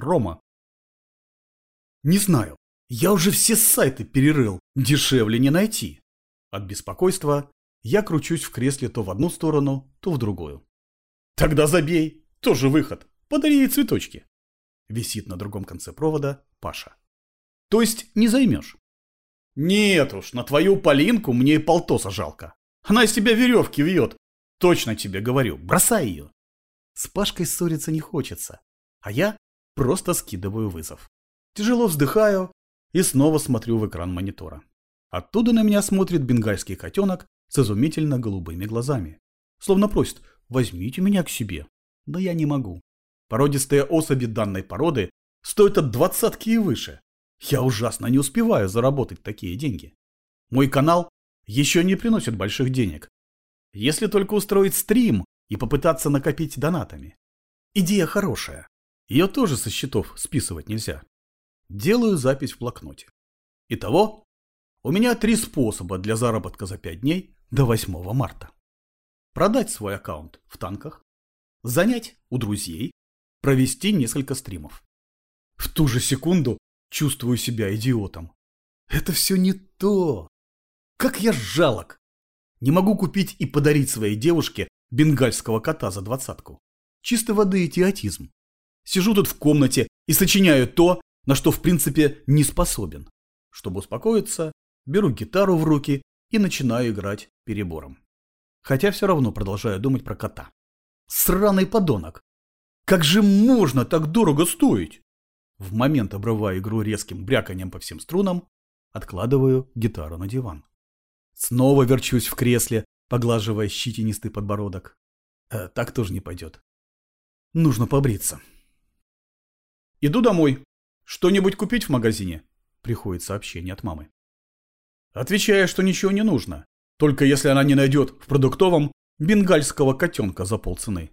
Рома. Не знаю. Я уже все сайты перерыл. Дешевле не найти. От беспокойства я кручусь в кресле то в одну сторону, то в другую. Тогда забей. Тоже выход. Подари ей цветочки. Висит на другом конце провода Паша. То есть не займешь? Нет уж, на твою Полинку мне и полтоса жалко. Она из тебя веревки вьет. Точно тебе говорю, бросай ее. С Пашкой ссориться не хочется, а я просто скидываю вызов. Тяжело вздыхаю и снова смотрю в экран монитора. Оттуда на меня смотрит бенгальский котенок с изумительно голубыми глазами. Словно просит «возьмите меня к себе». Но я не могу. Породистые особи данной породы стоят от двадцатки и выше. Я ужасно не успеваю заработать такие деньги. Мой канал еще не приносит больших денег. Если только устроить стрим и попытаться накопить донатами. Идея хорошая. Ее тоже со счетов списывать нельзя. Делаю запись в блокноте. Итого, у меня три способа для заработка за 5 дней до 8 марта. Продать свой аккаунт в танках, занять у друзей, провести несколько стримов. В ту же секунду чувствую себя идиотом. Это все не то. Как я жалок. Не могу купить и подарить своей девушке бенгальского кота за двадцатку. Чистой воды идиотизм. Сижу тут в комнате и сочиняю то, на что в принципе не способен. Чтобы успокоиться, беру гитару в руки и начинаю играть перебором. Хотя все равно продолжаю думать про кота. Сраный подонок! Как же можно так дорого стоить? В момент обрываю игру резким бряканьем по всем струнам, откладываю гитару на диван. Снова верчусь в кресле, поглаживая щетинистый подбородок. Э, так тоже не пойдет. Нужно побриться. Иду домой. Что-нибудь купить в магазине? Приходит сообщение от мамы. Отвечаю, что ничего не нужно. Только если она не найдет в продуктовом бенгальского котенка за полцены.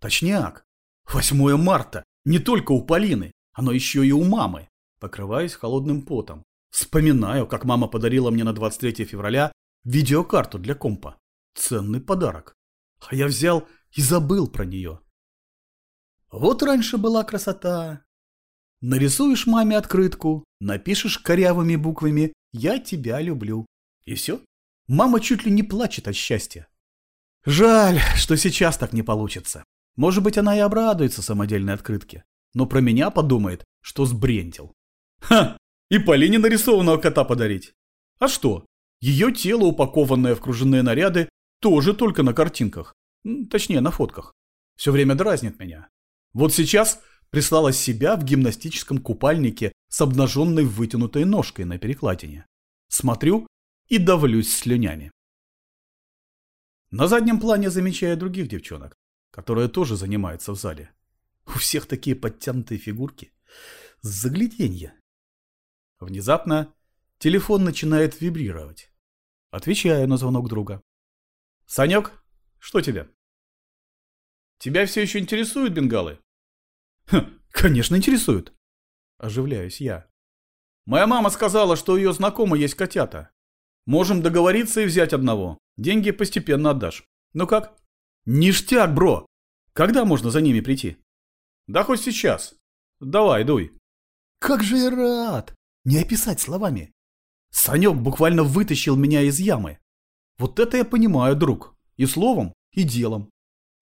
Точняк. 8 марта. Не только у Полины, оно еще и у мамы. Покрываюсь холодным потом. Вспоминаю, как мама подарила мне на 23 февраля видеокарту для компа. Ценный подарок. А я взял и забыл про нее. Вот раньше была красота. Нарисуешь маме открытку, напишешь корявыми буквами «Я тебя люблю». И все. Мама чуть ли не плачет от счастья. Жаль, что сейчас так не получится. Может быть, она и обрадуется самодельной открытке. Но про меня подумает, что сбрендил. Ха! И Полине нарисованного кота подарить. А что? Ее тело, упакованное в кружевные наряды, тоже только на картинках. Точнее, на фотках. Все время дразнит меня. Вот сейчас прислала себя в гимнастическом купальнике с обнаженной вытянутой ножкой на перекладине. Смотрю и давлюсь слюнями. На заднем плане замечаю других девчонок, которые тоже занимаются в зале. У всех такие подтянутые фигурки. Загляденье. Внезапно телефон начинает вибрировать. Отвечаю на звонок друга. Санек, что тебе? Тебя все еще интересуют бенгалы? Хм, конечно, интересуют. Оживляюсь я. Моя мама сказала, что у ее знакомой есть котята. Можем договориться и взять одного. Деньги постепенно отдашь. Ну как? Ништяк, бро. Когда можно за ними прийти? Да хоть сейчас. Давай, дуй. Как же я рад. Не описать словами. Санек буквально вытащил меня из ямы. Вот это я понимаю, друг. И словом, и делом.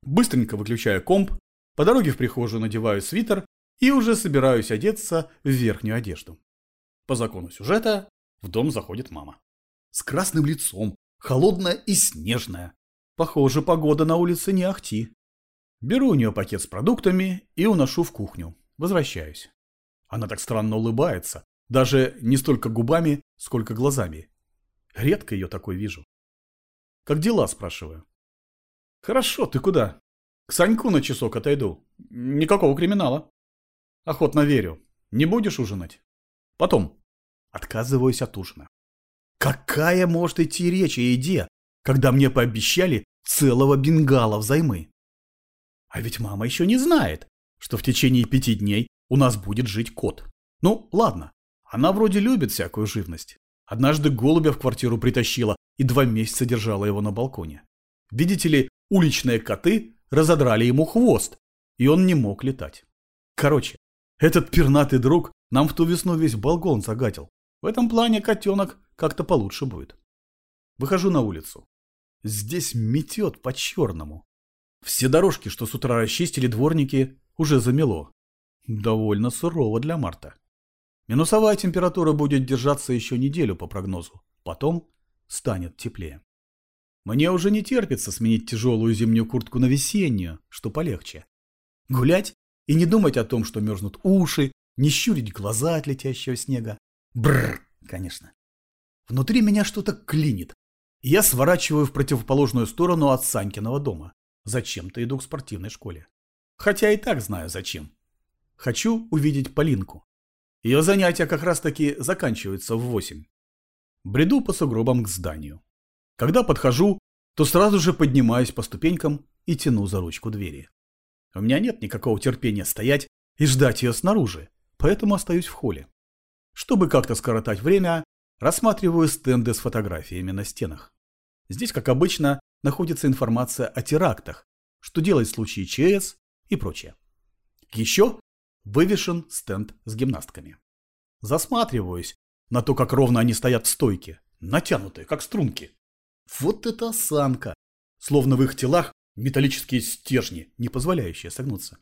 Быстренько выключаю комп, по дороге в прихожую надеваю свитер и уже собираюсь одеться в верхнюю одежду. По закону сюжета в дом заходит мама. С красным лицом, холодная и снежная. Похоже, погода на улице не ахти. Беру у нее пакет с продуктами и уношу в кухню. Возвращаюсь. Она так странно улыбается, даже не столько губами, сколько глазами. Редко ее такой вижу. Как дела, спрашиваю. Хорошо, ты куда? К Саньку на часок отойду. Никакого криминала. Охотно верю. Не будешь ужинать? Потом. Отказываюсь от ужина. Какая может идти речь о еде, когда мне пообещали целого бенгала взаймы? А ведь мама еще не знает, что в течение пяти дней у нас будет жить кот. Ну, ладно, она вроде любит всякую живность. Однажды голубя в квартиру притащила и два месяца держала его на балконе. Видите ли, уличные коты разодрали ему хвост, и он не мог летать. Короче, Этот пернатый друг нам в ту весну весь балгон загатил. В этом плане котенок как-то получше будет. Выхожу на улицу. Здесь метет по-черному. Все дорожки, что с утра расчистили дворники, уже замело. Довольно сурово для марта. Минусовая температура будет держаться еще неделю по прогнозу. Потом станет теплее. Мне уже не терпится сменить тяжелую зимнюю куртку на весеннюю, что полегче. Гулять и не думать о том, что мерзнут уши, не щурить глаза от летящего снега. Бррр, конечно. Внутри меня что-то клинит, я сворачиваю в противоположную сторону от Санькиного дома. Зачем-то иду к спортивной школе. Хотя и так знаю зачем. Хочу увидеть Полинку. Ее занятия как раз таки заканчиваются в восемь. Бреду по сугробам к зданию. Когда подхожу, то сразу же поднимаюсь по ступенькам и тяну за ручку двери. У меня нет никакого терпения стоять и ждать ее снаружи, поэтому остаюсь в холле. Чтобы как-то скоротать время, рассматриваю стенды с фотографиями на стенах. Здесь, как обычно, находится информация о терактах, что делать в случае ЧС и прочее. Еще вывешен стенд с гимнастками. Засматриваюсь на то, как ровно они стоят в стойке, натянутые, как струнки. Вот это осанка! Словно в их телах металлические стержни, не позволяющие согнуться.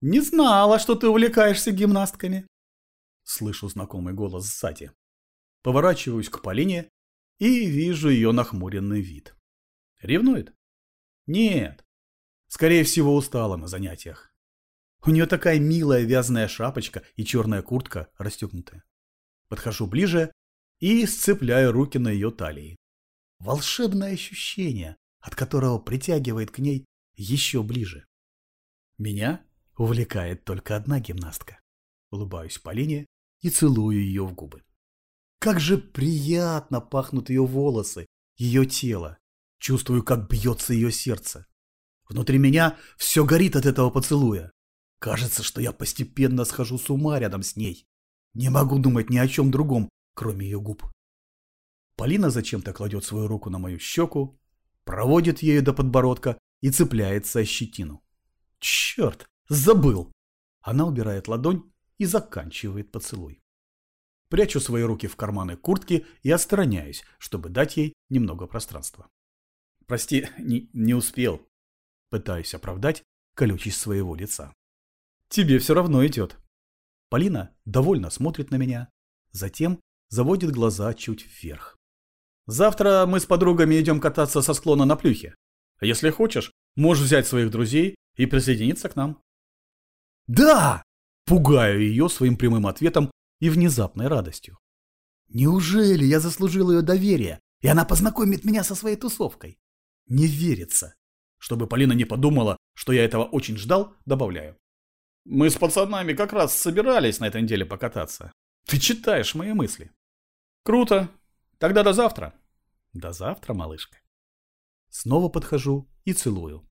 «Не знала, что ты увлекаешься гимнастками!» Слышу знакомый голос сзади. Поворачиваюсь к Полине и вижу ее нахмуренный вид. Ревнует? Нет. Скорее всего, устала на занятиях. У нее такая милая вязаная шапочка и черная куртка расстегнутая. Подхожу ближе и сцепляю руки на ее талии. Волшебное ощущение, от которого притягивает к ней еще ближе. Меня увлекает только одна гимнастка. Улыбаюсь Полине и целую ее в губы. Как же приятно пахнут ее волосы, ее тело. Чувствую, как бьется ее сердце. Внутри меня все горит от этого поцелуя. Кажется, что я постепенно схожу с ума рядом с ней. Не могу думать ни о чем другом, кроме ее губ. Полина зачем-то кладет свою руку на мою щеку, проводит ею до подбородка и цепляется о щетину. Черт, забыл! Она убирает ладонь и заканчивает поцелуй. Прячу свои руки в карманы куртки и отстраняюсь, чтобы дать ей немного пространства. Прости, не, не успел. Пытаюсь оправдать колючесть своего лица. Тебе все равно идет. Полина довольно смотрит на меня, затем заводит глаза чуть вверх. Завтра мы с подругами идем кататься со склона на плюхе. Если хочешь, можешь взять своих друзей и присоединиться к нам. Да! Пугаю ее своим прямым ответом и внезапной радостью. Неужели я заслужил ее доверие, и она познакомит меня со своей тусовкой? Не верится. Чтобы Полина не подумала, что я этого очень ждал, добавляю. Мы с пацанами как раз собирались на этой неделе покататься. Ты читаешь мои мысли. Круто. Тогда до завтра. До завтра, малышка. Снова подхожу и целую.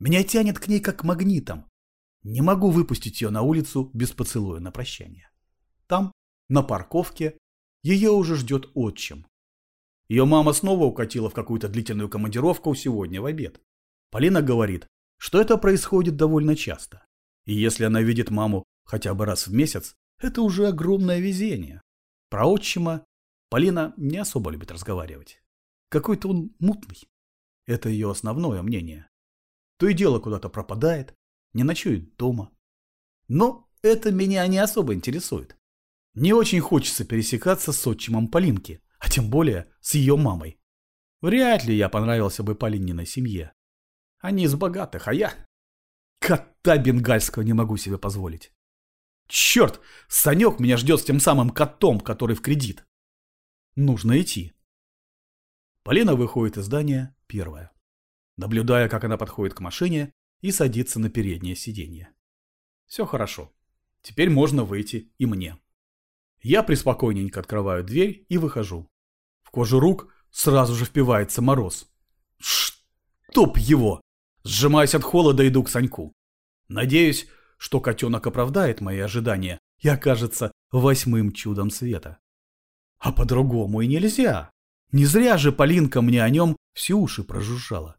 Меня тянет к ней как магнитом. Не могу выпустить ее на улицу без поцелуя на прощание. Там, на парковке, ее уже ждет отчим. Ее мама снова укатила в какую-то длительную командировку сегодня в обед. Полина говорит, что это происходит довольно часто. И если она видит маму хотя бы раз в месяц, это уже огромное везение. Про отчима Полина не особо любит разговаривать. Какой-то он мутный. Это ее основное мнение. То и дело куда-то пропадает, не ночует дома. Но это меня не особо интересует. Не очень хочется пересекаться с отчимом Полинки, а тем более с ее мамой. Вряд ли я понравился бы Полининой семье. Они из богатых, а я... Кота бенгальского не могу себе позволить. Черт, Санек меня ждет с тем самым котом, который в кредит. Нужно идти. Полина выходит из здания первая, наблюдая, как она подходит к машине и садится на переднее сиденье. Все хорошо. Теперь можно выйти и мне. Я приспокойненько открываю дверь и выхожу. В кожу рук сразу же впивается мороз. Чтоб его! Сжимаясь от холода, иду к Саньку. Надеюсь, что котенок оправдает мои ожидания и окажется восьмым чудом света. А по-другому и нельзя. Не зря же Полинка мне о нем все уши прожужжала.